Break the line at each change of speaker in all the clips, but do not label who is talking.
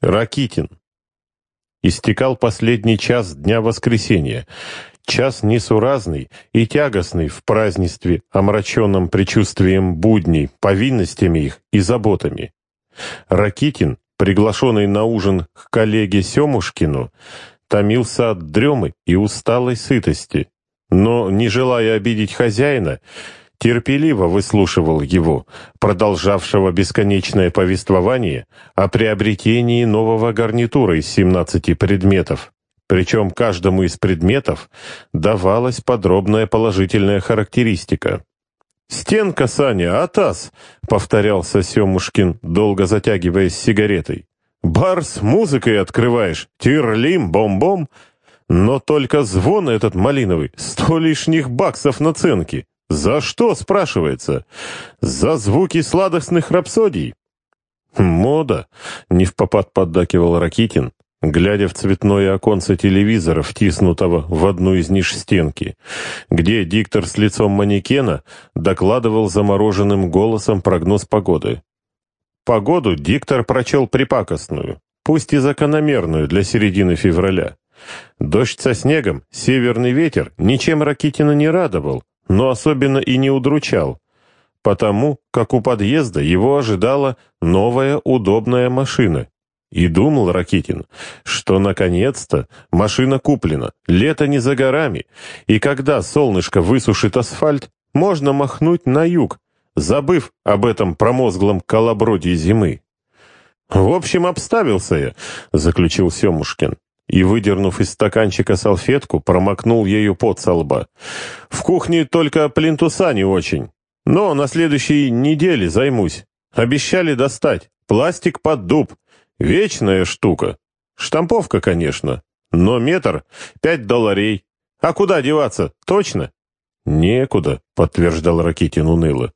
Ракитин. Истекал последний час дня воскресенья, час несуразный и тягостный в празднестве, омраченном предчувствием будней, повинностями их и заботами. Ракитин, приглашенный на ужин к коллеге Семушкину, томился от дремы и усталой сытости, но, не желая обидеть хозяина, терпеливо выслушивал его, продолжавшего бесконечное повествование о приобретении нового гарнитура из 17 предметов. Причем каждому из предметов давалась подробная положительная характеристика. «Стенка, Саня, атас!» — повторялся Семушкин, долго затягиваясь сигаретой. «Бар с музыкой открываешь, тирлим, бом-бом!» Но только звон этот малиновый, сто лишних баксов наценки. «За что?» — спрашивается. «За звуки сладостных рапсодий». «Мода», — не в попад поддакивал Ракитин, глядя в цветное оконце телевизора, втиснутого в одну из ниш стенки, где диктор с лицом манекена докладывал замороженным голосом прогноз погоды. Погоду диктор прочел припакостную, пусть и закономерную для середины февраля. Дождь со снегом, северный ветер ничем Ракитина не радовал, но особенно и не удручал, потому как у подъезда его ожидала новая удобная машина. И думал Ракитин, что наконец-то машина куплена, лето не за горами, и когда солнышко высушит асфальт, можно махнуть на юг, забыв об этом промозглом колоброде зимы. «В общем, обставился я», — заключил Семушкин и, выдернув из стаканчика салфетку, промокнул ею пот со лба. «В кухне только плинтуса не очень, но на следующей неделе займусь. Обещали достать. Пластик под дуб. Вечная штука. Штамповка, конечно, но метр — пять долларей. А куда деваться, точно?» «Некуда», — подтверждал Ракитин уныло.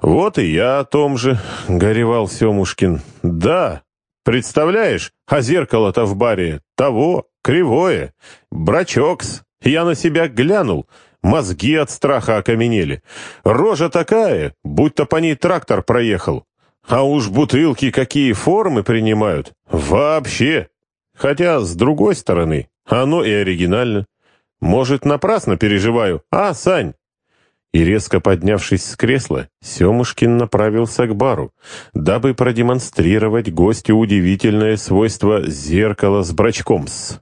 «Вот и я о том же», — горевал Семушкин. «Да, Представляешь, а зеркало-то в баре того, кривое. Брачокс. Я на себя глянул. Мозги от страха окаменели. Рожа такая, будто по ней трактор проехал. А уж бутылки какие формы принимают. Вообще. Хотя, с другой стороны, оно и оригинально. Может, напрасно переживаю. А, Сань, и резко поднявшись с кресла, Семушкин направился к бару, дабы продемонстрировать гостю удивительное свойство зеркала с брачком-с.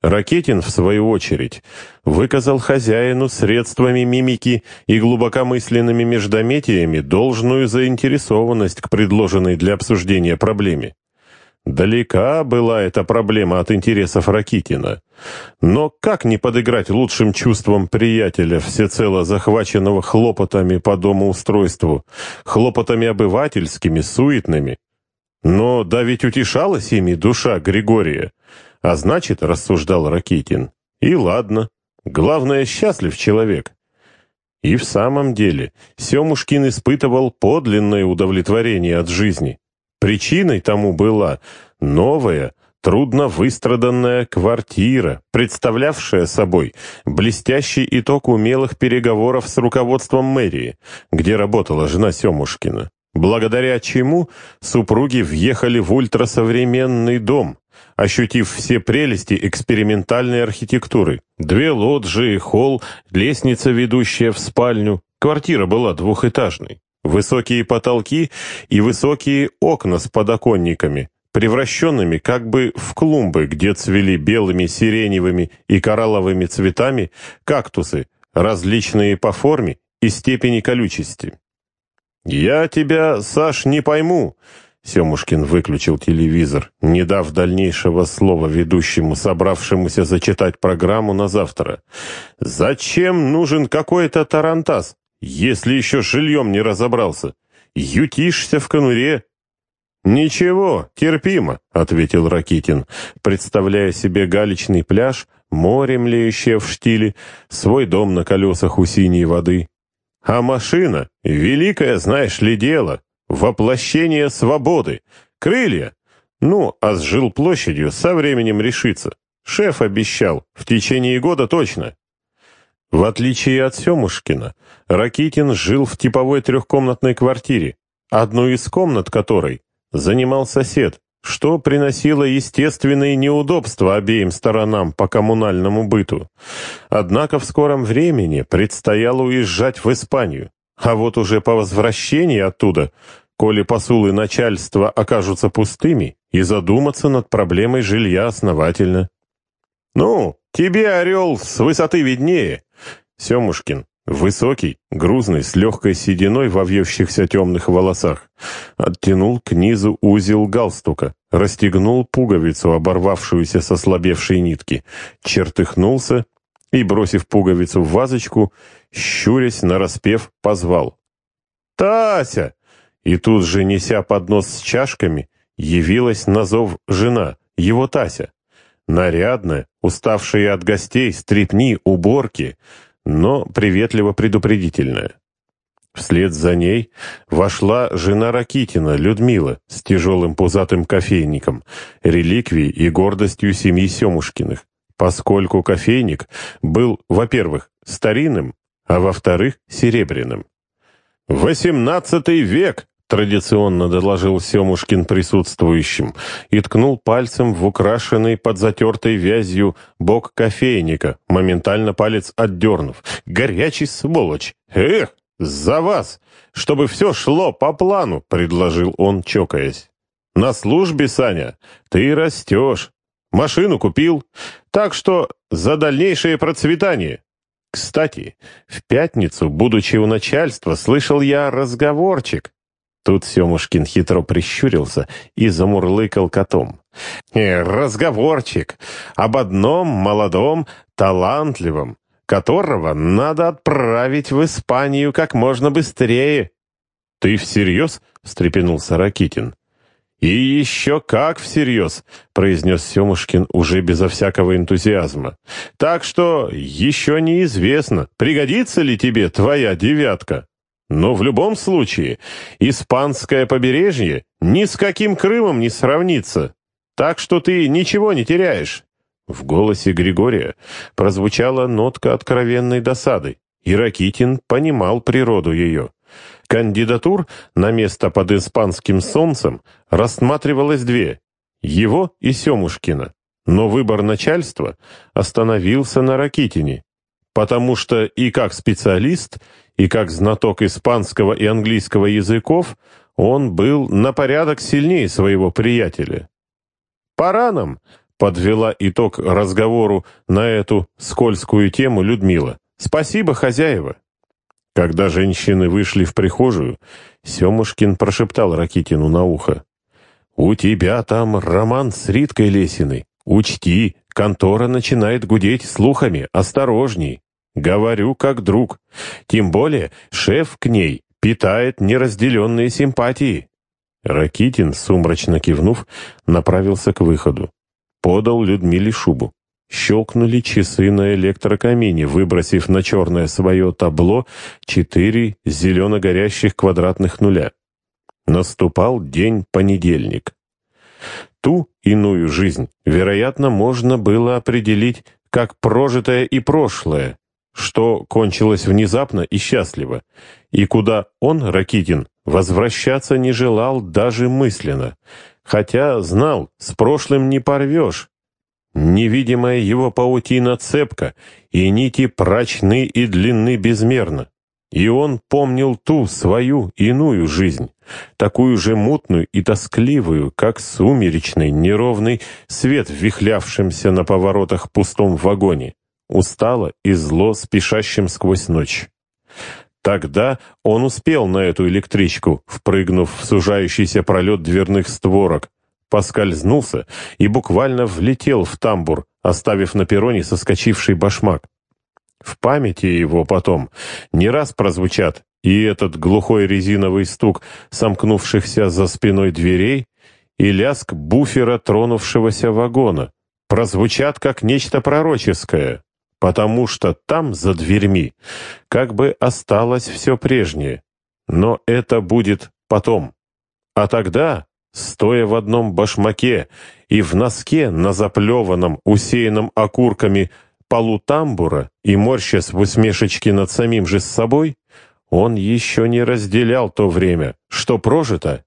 Ракетин, в свою очередь, выказал хозяину средствами мимики и глубокомысленными междометиями должную заинтересованность к предложенной для обсуждения проблеме. Далека была эта проблема от интересов Ракитина. Но как не подыграть лучшим чувствам приятеля, всецело захваченного хлопотами по домоустройству, хлопотами обывательскими, суетными? Но да ведь утешалась ими душа Григория. А значит, рассуждал Ракитин, и ладно, главное, счастлив человек. И в самом деле, Семушкин испытывал подлинное удовлетворение от жизни. Причиной тому была новая, трудно выстраданная квартира, представлявшая собой блестящий итог умелых переговоров с руководством мэрии, где работала жена Семушкина, благодаря чему супруги въехали в ультрасовременный дом, ощутив все прелести экспериментальной архитектуры. Две лоджии, холл, лестница, ведущая в спальню. Квартира была двухэтажной. Высокие потолки и высокие окна с подоконниками, превращенными как бы в клумбы, где цвели белыми, сиреневыми и коралловыми цветами кактусы, различные по форме и степени колючести. «Я тебя, Саш, не пойму», — Семушкин выключил телевизор, не дав дальнейшего слова ведущему, собравшемуся зачитать программу на завтра. «Зачем нужен какой-то тарантас? Если еще жильем не разобрался. Ютишься в конуре». «Ничего, терпимо», — ответил Ракитин, представляя себе галечный пляж, море, млеющее в штиле, свой дом на колесах у синей воды. «А машина — великое, знаешь ли, дело, воплощение свободы, крылья. Ну, а с жилплощадью со временем решится. Шеф обещал, в течение года точно. В отличие от Семушкина, Ракитин жил в типовой трехкомнатной квартире, одну из комнат которой занимал сосед, что приносило естественные неудобства обеим сторонам по коммунальному быту. Однако в скором времени предстояло уезжать в Испанию, а вот уже по возвращении оттуда, коли посулы начальства окажутся пустыми, и задуматься над проблемой жилья основательно. «Ну, тебе, орел, с высоты виднее!» Семушкин, высокий, грузный, с легкой сединой во вьющихся темных волосах, оттянул к низу узел галстука, расстегнул пуговицу, оборвавшуюся со слабевшей нитки, чертыхнулся и, бросив пуговицу в вазочку, щурясь нараспев, позвал. «Тася!» И тут же, неся поднос с чашками, явилась на зов жена, его Тася. Нарядная, уставшая от гостей, стрепни, уборки, но приветливо предупредительная. Вслед за ней вошла жена Ракитина, Людмила, с тяжелым пузатым кофейником, реликвией и гордостью семьи Семушкиных, поскольку кофейник был, во-первых, старинным, а во-вторых, серебряным. «Восемнадцатый век!» — традиционно доложил Семушкин присутствующим и ткнул пальцем в украшенный под затертой вязью бок кофейника, моментально палец отдернув. «Горячий сволочь! Эх!» «За вас! Чтобы все шло по плану!» — предложил он, чокаясь. «На службе, Саня, ты растешь. Машину купил. Так что за дальнейшее процветание. Кстати, в пятницу, будучи у начальства, слышал я разговорчик». Тут Семушкин хитро прищурился и замурлыкал котом. «Э, «Разговорчик об одном молодом, талантливом, которого надо отправить в Испанию как можно быстрее». «Ты всерьез?» — встрепенулся Ракитин. «И еще как всерьез», — произнес Семушкин уже безо всякого энтузиазма. «Так что еще неизвестно, пригодится ли тебе твоя девятка. Но в любом случае, испанское побережье ни с каким Крымом не сравнится. Так что ты ничего не теряешь. В голосе Григория прозвучала нотка откровенной досады, и Ракитин понимал природу ее. Кандидатур на место под испанским солнцем рассматривалось две — его и Семушкина. Но выбор начальства остановился на Ракитине, потому что и как специалист, и как знаток испанского и английского языков он был на порядок сильнее своего приятеля. «Пора нам», Подвела итог разговору на эту скользкую тему Людмила. «Спасибо, хозяева!» Когда женщины вышли в прихожую, Семушкин прошептал Ракитину на ухо. «У тебя там роман с Риткой Лесиной. Учти, контора начинает гудеть слухами. Осторожней. Говорю как друг. Тем более шеф к ней питает неразделенные симпатии». Ракитин, сумрачно кивнув, направился к выходу подал Людмиле шубу. Щелкнули часы на электрокамине, выбросив на черное свое табло четыре зелено-горящих квадратных нуля. Наступал день понедельник. Ту иную жизнь, вероятно, можно было определить как прожитое и прошлое, что кончилось внезапно и счастливо, и куда он, Ракитин, возвращаться не желал даже мысленно, хотя знал, с прошлым не порвешь. Невидимая его паутина цепка, и нити прочны и длинны безмерно. И он помнил ту свою иную жизнь, такую же мутную и тоскливую, как сумеречный неровный свет, вихлявшимся на поворотах пустом вагоне, устало и зло спешащим сквозь ночь. Тогда он успел на эту электричку, впрыгнув в сужающийся пролет дверных створок, поскользнулся и буквально влетел в тамбур, оставив на перроне соскочивший башмак. В памяти его потом не раз прозвучат и этот глухой резиновый стук сомкнувшихся за спиной дверей, и лязг буфера тронувшегося вагона, прозвучат как нечто пророческое потому что там, за дверьми, как бы осталось все прежнее. Но это будет потом. А тогда, стоя в одном башмаке и в носке на заплеванном, усеянном окурками полу тамбура и морщась в усмешечке над самим же с собой, он еще не разделял то время, что прожито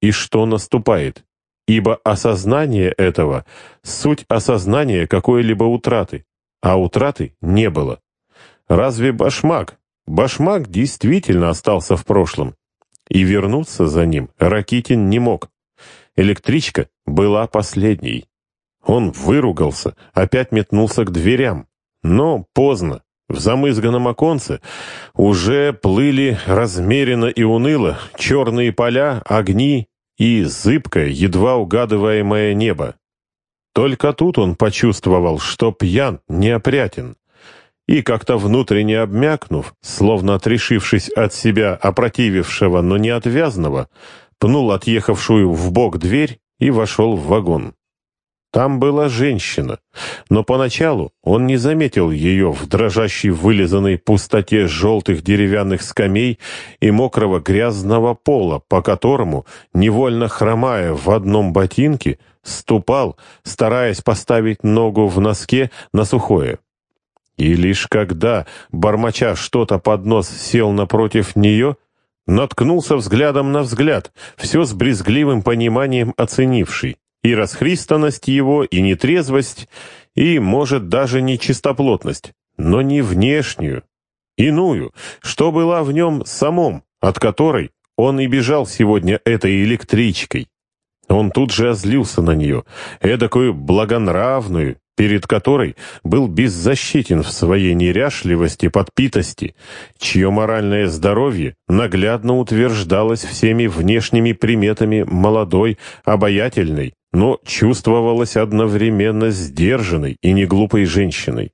и что наступает. ибо осознание этого — суть осознания какой-либо утраты, а утраты не было. Разве башмак? Башмак действительно остался в прошлом, и вернуться за ним Ракитин не мог. Электричка была последней. Он выругался, опять метнулся к дверям. Но поздно. В замызганном оконце уже плыли размеренно и уныло черные поля, огни и зыбкое, едва угадываемое небо. Только тут он почувствовал, что пьян, неопрятен. И как-то внутренне обмякнув, словно отрешившись от себя опротивившего, но не отвязного, пнул отъехавшую в бок дверь и вошел в вагон. Там была женщина, но поначалу он не заметил ее в дрожащей вылизанной пустоте желтых деревянных скамей и мокрого грязного пола, по которому, невольно хромая в одном ботинке, ступал, стараясь поставить ногу в носке на сухое. И лишь когда, бормоча что-то под нос, сел напротив нее, наткнулся взглядом на взгляд, все с брезгливым пониманием оценивший и расхристанность его, и нетрезвость, и, может, даже не чистоплотность, но не внешнюю, иную, что была в нем самом, от которой он и бежал сегодня этой электричкой. Он тут же озлился на нее, эдакую благонравную, перед которой был беззащитен в своей неряшливости, подпитости, чье моральное здоровье наглядно утверждалось всеми внешними приметами молодой, обаятельной, но чувствовалась одновременно сдержанной и неглупой женщиной.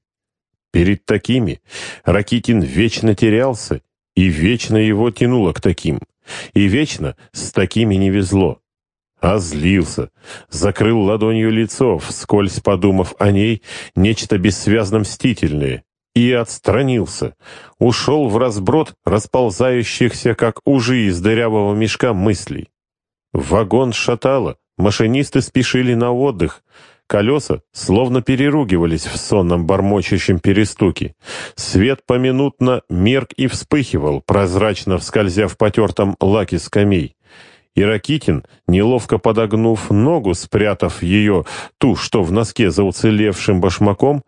Перед такими Ракитин вечно терялся, и вечно его тянуло к таким, и вечно с такими не везло. А злился, закрыл ладонью лицо, вскользь подумав о ней нечто бессвязно мстительное, и отстранился, ушел в разброд расползающихся, как ужи из дырявого мешка мыслей. Вагон шатало, Машинисты спешили на отдых. Колеса словно переругивались в сонном бормочущем перестуке. Свет поминутно мерк и вспыхивал, прозрачно скользя в потертом лаке скамей. И Ракитин, неловко подогнув ногу, спрятав ее, ту, что в носке за уцелевшим башмаком,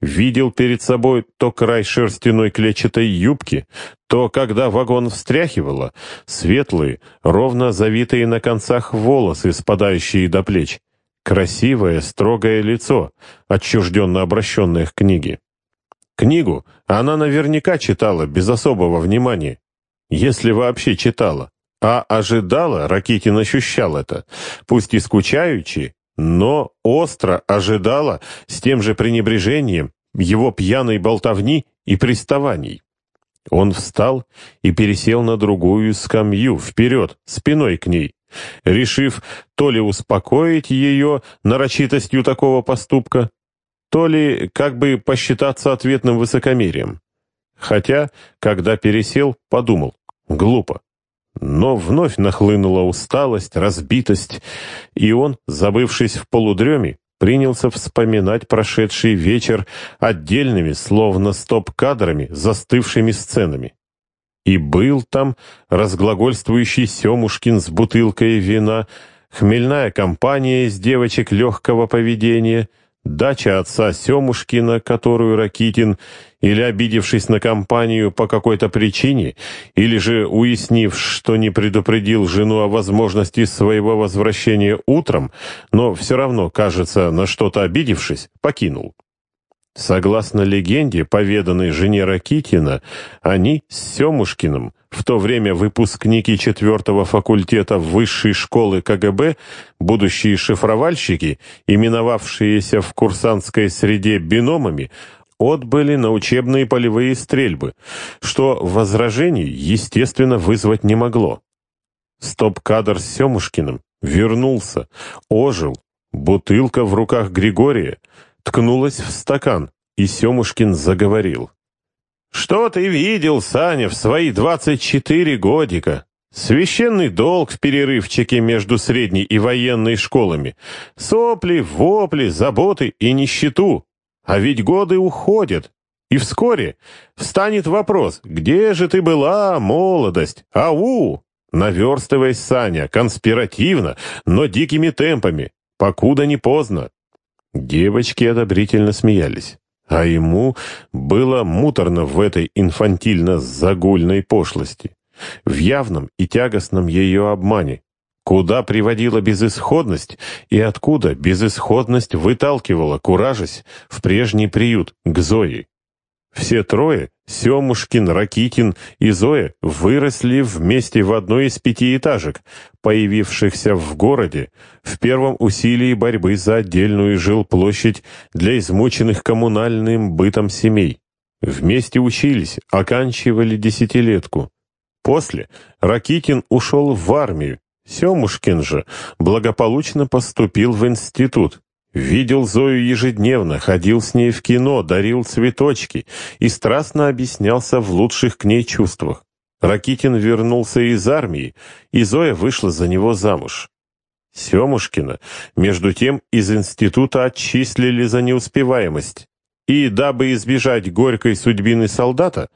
видел перед собой то край шерстяной клетчатой юбки, то, когда вагон встряхивало, светлые, ровно завитые на концах волосы, спадающие до плеч, красивое, строгое лицо, отчужденно обращенное к книге. Книгу она наверняка читала без особого внимания, если вообще читала. А ожидала, Ракитин ощущал это, пусть и скучаючи, но остро ожидала с тем же пренебрежением его пьяной болтовни и приставаний. Он встал и пересел на другую скамью, вперед, спиной к ней, решив то ли успокоить ее нарочитостью такого поступка, то ли как бы посчитаться ответным высокомерием. Хотя, когда пересел, подумал, глупо. Но вновь нахлынула усталость, разбитость, и он, забывшись в полудреме, принялся вспоминать прошедший вечер отдельными, словно стоп-кадрами, застывшими сценами. И был там разглагольствующий Семушкин с бутылкой вина, хмельная компания из девочек легкого поведения — Дача отца Семушкина, которую Ракитин, или обидевшись на компанию по какой-то причине, или же уяснив, что не предупредил жену о возможности своего возвращения утром, но все равно, кажется, на что-то обидевшись, покинул. Согласно легенде, поведанной жене Ракитина, они с Семушкиным, в то время выпускники четвертого факультета высшей школы КГБ, будущие шифровальщики, именовавшиеся в курсантской среде биномами, отбыли на учебные полевые стрельбы, что возражений, естественно, вызвать не могло. Стоп-кадр с Семушкиным вернулся, ожил, бутылка в руках Григория — ткнулась в стакан, и Семушкин заговорил. «Что ты видел, Саня, в свои двадцать четыре годика? Священный долг в перерывчике между средней и военной школами. Сопли, вопли, заботы и нищету. А ведь годы уходят. И вскоре встанет вопрос, где же ты была, молодость? Ау!» Наверстываясь, Саня, конспиративно, но дикими темпами, покуда не поздно. Девочки одобрительно смеялись. А ему было муторно в этой инфантильно-загульной пошлости, в явном и тягостном ее обмане. Куда приводила безысходность и откуда безысходность выталкивала, куражась, в прежний приют, к Зое. Все трое, Семушкин, Ракитин и Зоя, выросли вместе в одной из пятиэтажек, появившихся в городе, в первом усилии борьбы за отдельную жилплощадь для измученных коммунальным бытом семей. Вместе учились, оканчивали десятилетку. После Ракитин ушел в армию, Семушкин же благополучно поступил в институт. Видел Зою ежедневно, ходил с ней в кино, дарил цветочки и страстно объяснялся в лучших к ней чувствах. Ракитин вернулся из армии, и Зоя вышла за него замуж. Семушкина, между тем, из института отчислили за неуспеваемость. И, дабы избежать горькой судьбины солдата,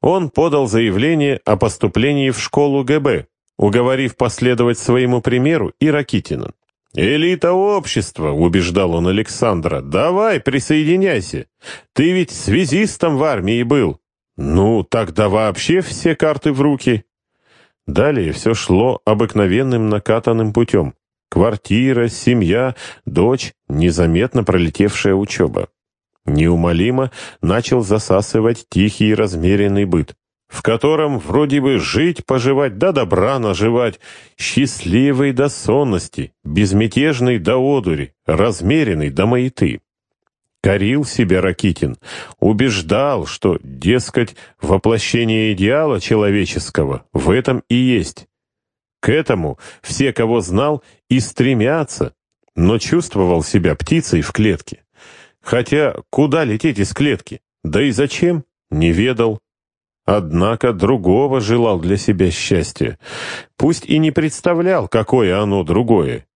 он подал заявление о поступлении в школу ГБ, уговорив последовать своему примеру и Ракитина. «Элита общества», — убеждал он Александра, — «давай, присоединяйся. Ты ведь связистом в армии был. Ну, тогда вообще все карты в руки». Далее все шло обыкновенным накатанным путем. Квартира, семья, дочь, незаметно пролетевшая учеба. Неумолимо начал засасывать тихий и размеренный быт в котором вроде бы жить, поживать, да добра наживать, счастливый до сонности, безмятежный до одури, размеренный до маяты. Корил себя Ракитин, убеждал, что, дескать, воплощение идеала человеческого в этом и есть. К этому все, кого знал, и стремятся, но чувствовал себя птицей в клетке. Хотя куда лететь из клетки? Да и зачем? Не ведал. Однако другого желал для себя счастья, пусть и не представлял, какое оно другое.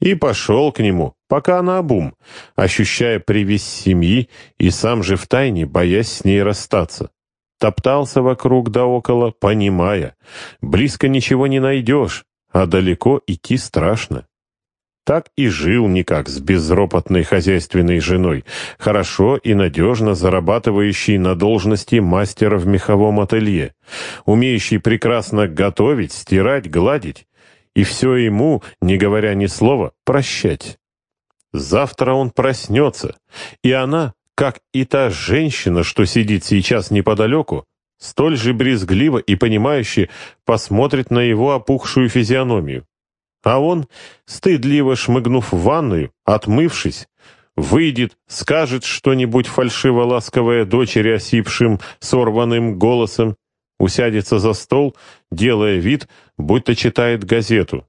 И пошел к нему, пока наобум, ощущая привязь семьи и сам же втайне, боясь с ней расстаться. Топтался вокруг да около, понимая, близко ничего не найдешь, а далеко идти страшно. Так и жил никак с безропотной хозяйственной женой, хорошо и надежно зарабатывающей на должности мастера в меховом ателье, умеющий прекрасно готовить, стирать, гладить, и все ему, не говоря ни слова, прощать. Завтра он проснется, и она, как и та женщина, что сидит сейчас неподалеку, столь же брезгливо и понимающе посмотрит на его опухшую физиономию. А он, стыдливо шмыгнув в ванную, отмывшись, выйдет, скажет что-нибудь фальшиво-ласковое дочери осипшим, сорванным голосом, усядется за стол, делая вид, будто читает газету.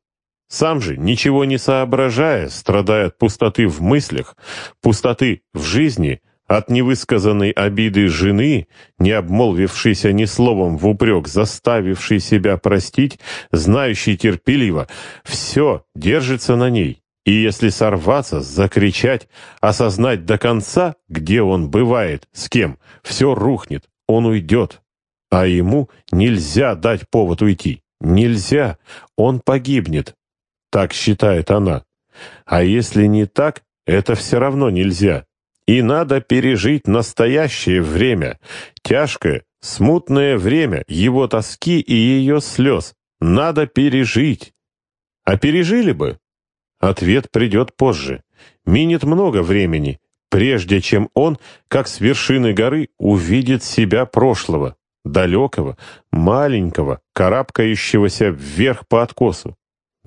Сам же, ничего не соображая, страдая от пустоты в мыслях, пустоты в жизни, от невысказанной обиды жены, не обмолвившейся ни словом в упрек, заставившей себя простить, знающей терпеливо, все держится на ней. И если сорваться, закричать, осознать до конца, где он бывает, с кем, все рухнет, он уйдет. А ему нельзя дать повод уйти. Нельзя, он погибнет. Так считает она. А если не так, это все равно нельзя. И надо пережить настоящее время, тяжкое, смутное время его тоски и ее слез. Надо пережить. А пережили бы? Ответ придет позже. Минет много времени, прежде чем он, как с вершины горы, увидит себя прошлого, далекого, маленького, карабкающегося вверх по откосу.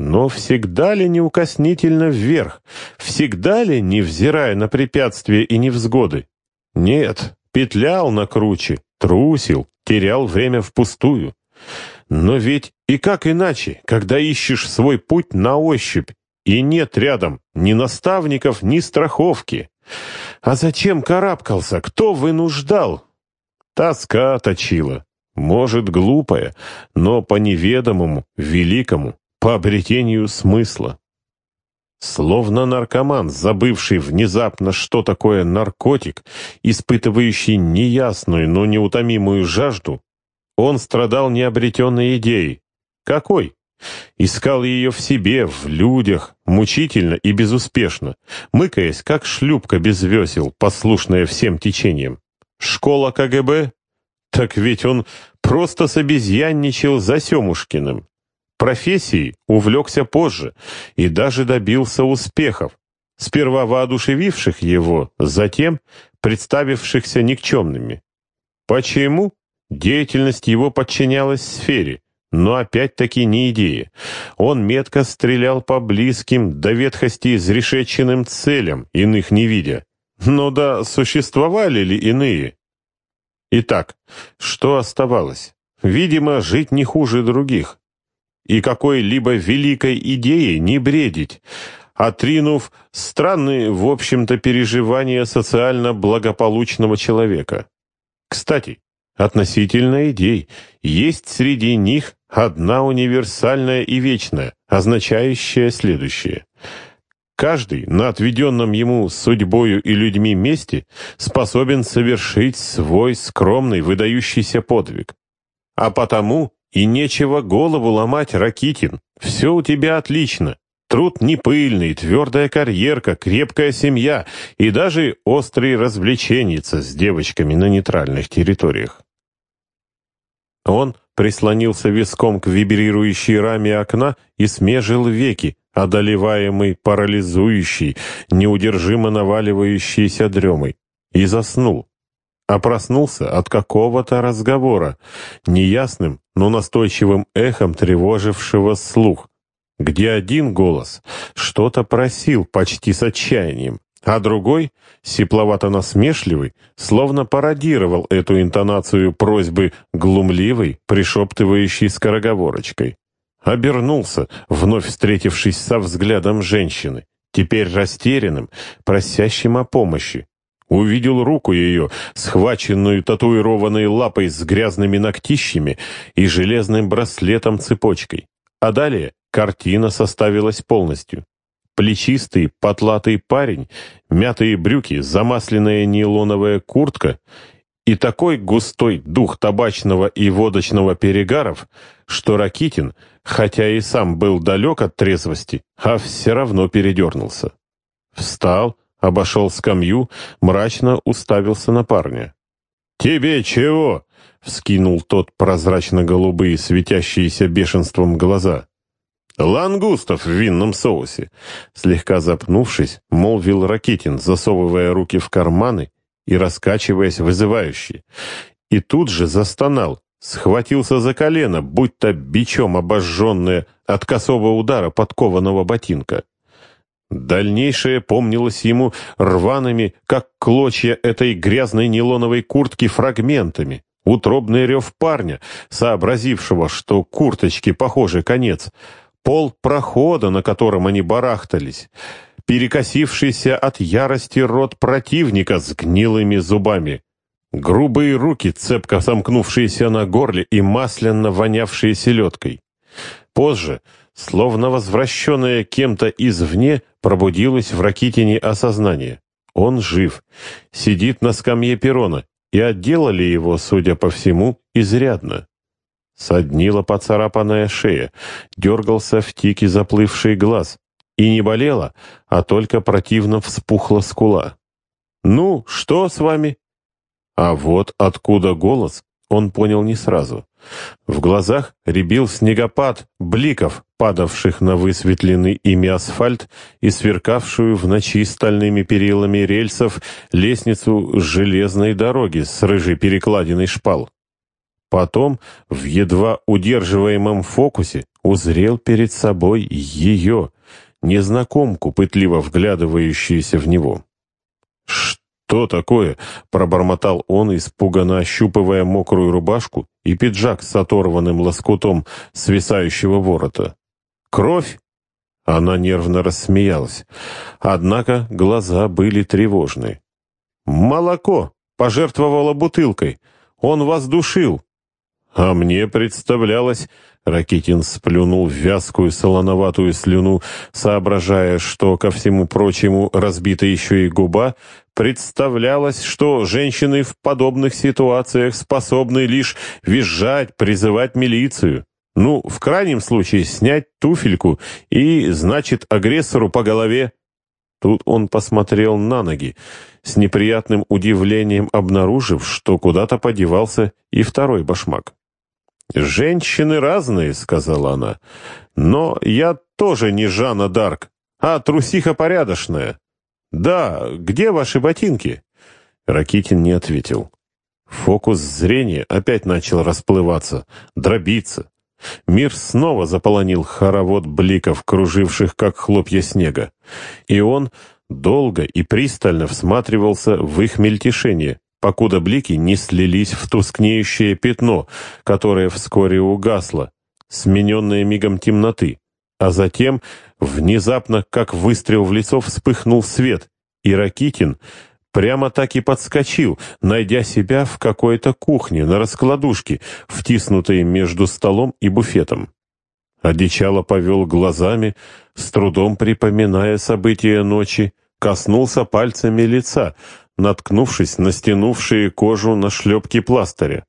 Но всегда ли неукоснительно вверх? Всегда ли, невзирая на препятствия и невзгоды? Нет, петлял на круче, трусил, терял время впустую. Но ведь и как иначе, когда ищешь свой путь на ощупь, и нет рядом ни наставников, ни страховки? А зачем карабкался? Кто вынуждал? Тоска точила. Может, глупая, но по неведомому, великому, по обретению смысла. Словно наркоман, забывший внезапно, что такое наркотик, испытывающий неясную, но неутомимую жажду, он страдал необретенной идеей. Какой? Искал ее в себе, в людях, мучительно и безуспешно, мыкаясь, как шлюпка без весел, послушная всем течениям. Школа КГБ? Так ведь он просто собезьянничал за Семушкиным. Профессией увлекся позже и даже добился успехов, сперва воодушевивших его, затем представившихся никчемными. Почему? Деятельность его подчинялась сфере, но опять-таки не идее. Он метко стрелял по близким до ветхости изрешеченным целям, иных не видя. Но да, существовали ли иные? Итак, что оставалось? Видимо, жить не хуже других. И какой-либо великой идеей не бредить, отринув странные, в общем-то, переживания социально благополучного человека. Кстати, относительно идей, есть среди них одна универсальная и вечная, означающая следующее. Каждый на отведенном ему судьбою и людьми месте способен совершить свой скромный, выдающийся подвиг. А потому и нечего голову ломать, Ракитин. Все у тебя отлично. Труд не пыльный, твердая карьерка, крепкая семья и даже острые развлеченница с девочками на нейтральных территориях. Он прислонился виском к вибрирующей раме окна и смежил веки, одолеваемый парализующей, неудержимо наваливающейся дремой, и заснул. А проснулся от какого-то разговора, неясным, но настойчивым эхом тревожившего слух, где один голос что-то просил почти с отчаянием, а другой, сипловато-насмешливый, словно пародировал эту интонацию просьбы глумливой, пришептывающей скороговорочкой. Обернулся, вновь встретившись со взглядом женщины, теперь растерянным, просящим о помощи. Увидел руку ее, схваченную татуированной лапой с грязными ногтищами и железным браслетом-цепочкой. А далее Картина составилась полностью. Плечистый, потлатый парень, мятые брюки, замасленная нейлоновая куртка и такой густой дух табачного и водочного перегаров, что Ракитин, хотя и сам был далек от трезвости, а все равно передернулся. Встал, обошел скамью, мрачно уставился на парня. «Тебе чего?» — вскинул тот прозрачно-голубые, светящиеся бешенством глаза. «Лангустов в винном соусе!» Слегка запнувшись, молвил Ракитин, засовывая руки в карманы и раскачиваясь вызывающе. И тут же застонал, схватился за колено, будто бичом обожженное от косого удара подкованного ботинка. Дальнейшее помнилось ему рваными, как клочья этой грязной нейлоновой куртки, фрагментами. Утробный рев парня, сообразившего, что курточке, похоже, конец — пол прохода, на котором они барахтались, перекосившийся от ярости рот противника с гнилыми зубами, грубые руки, цепко сомкнувшиеся на горле и масляно вонявшие селедкой. Позже, словно возвращенное кем-то извне, пробудилось в Ракитине осознание. Он жив, сидит на скамье перрона, и отделали его, судя по всему, изрядно. Соднила поцарапанная шея, дергался в тике заплывший глаз. И не болела, а только противно вспухла скула. «Ну, что с вами?» А вот откуда голос, он понял не сразу. В глазах рябил снегопад бликов, падавших на высветленный ими асфальт и сверкавшую в ночи стальными перилами рельсов лестницу железной дороги с рыжей перекладиной шпал. Потом, в едва удерживаемом фокусе, узрел перед собой ее, незнакомку, пытливо вглядывающуюся в него. «Что такое?» — пробормотал он, испуганно ощупывая мокрую рубашку и пиджак с оторванным лоскутом свисающего ворота. «Кровь?» Она нервно рассмеялась. Однако глаза были тревожны. «Молоко!» — пожертвовала бутылкой. «Он вас душил!» А мне представлялось... Ракитин сплюнул вязкую солоноватую слюну, соображая, что, ко всему прочему, разбита еще и губа, представлялось, что женщины в подобных ситуациях способны лишь визжать, призывать милицию. Ну, в крайнем случае, снять туфельку и, значит, агрессору по голове. Тут он посмотрел на ноги, с неприятным удивлением обнаружив, что куда-то подевался и второй башмак. «Женщины разные», — сказала она, — «но я тоже не Жанна Дарк, а трусиха порядочная. Да, где ваши ботинки?» Ракитин не ответил. Фокус зрения опять начал расплываться, дробиться. Мир снова заполонил хоровод бликов, круживших, как хлопья снега. И он долго и пристально всматривался в их мельтешение, покуда блики не слились в тускнеющее пятно, которое вскоре угасло, смененное мигом темноты. А затем, внезапно, как выстрел в лицо, вспыхнул свет, и Ракитин прямо так и подскочил, найдя себя в какой-то кухне на раскладушке, втиснутой между столом и буфетом. Одичало повел глазами, с трудом припоминая события ночи, коснулся пальцами лица, наткнувшись на стянувшие кожу на шлепки пластыря.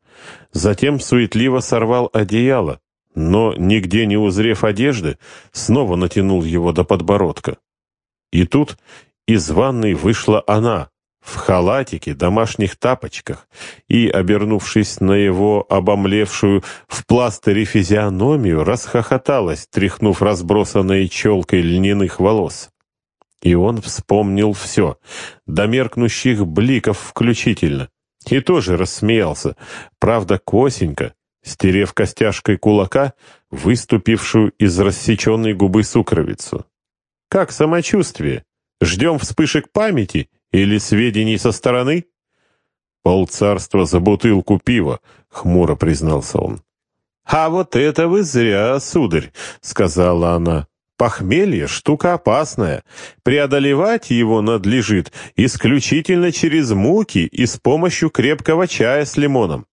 Затем суетливо сорвал одеяло, но, нигде не узрев одежды, снова натянул его до подбородка. И тут из ванной вышла она, в халатике, домашних тапочках, и, обернувшись на его обомлевшую в пластыре физиономию, расхохоталась, тряхнув разбросанной челкой льняных волос. И он вспомнил все, до меркнущих бликов включительно, и тоже рассмеялся, правда, косенько, стерев костяшкой кулака, выступившую из рассеченной губы сукровицу. «Как самочувствие? Ждем вспышек памяти или сведений со стороны?» «Полцарства за бутылку пива», — хмуро признался он. «А вот это вы зря, сударь», — сказала она. Похмелье — штука опасная. Преодолевать его надлежит исключительно через муки и с помощью крепкого чая с лимоном.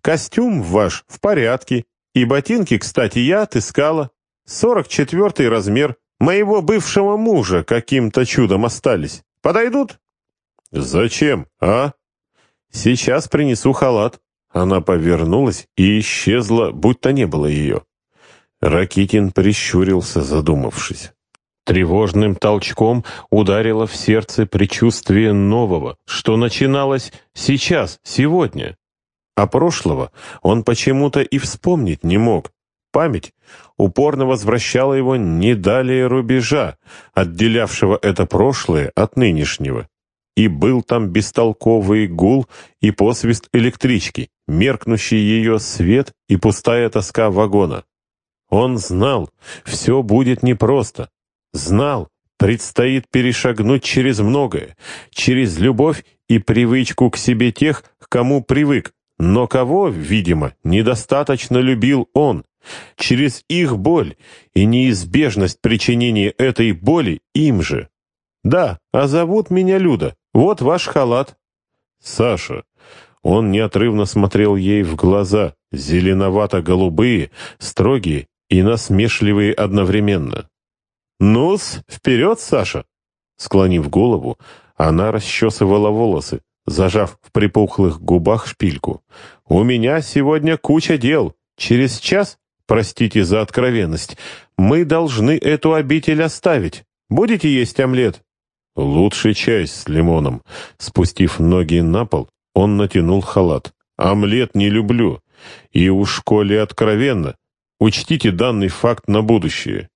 Костюм ваш в порядке. И ботинки, кстати, я отыскала. Сорок четвертый размер. Моего бывшего мужа каким-то чудом остались. Подойдут? Зачем, а? Сейчас принесу халат. Она повернулась и исчезла, будто не было ее. Ракитин прищурился, задумавшись. Тревожным толчком ударило в сердце предчувствие нового, что начиналось сейчас, сегодня. А прошлого он почему-то и вспомнить не мог. Память упорно возвращала его не далее рубежа, отделявшего это прошлое от нынешнего. И был там бестолковый гул и посвист электрички, меркнущий ее свет и пустая тоска вагона. Он знал, все будет непросто. Знал, предстоит перешагнуть через многое, через любовь и привычку к себе тех, к кому привык, но кого, видимо, недостаточно любил он, через их боль и неизбежность причинения этой боли им же. «Да, а зовут меня Люда. Вот ваш халат». «Саша». Он неотрывно смотрел ей в глаза, зеленовато-голубые, строгие и насмешливые одновременно. «Ну-с, вперед, Саша!» Склонив голову, она расчесывала волосы, зажав в припухлых губах шпильку. «У меня сегодня куча дел. Через час, простите за откровенность, мы должны эту обитель оставить. Будете есть омлет?» «Лучший чай с лимоном». Спустив ноги на пол, он натянул халат. «Омлет не люблю. И уж коли откровенно, Учтите данный факт на будущее.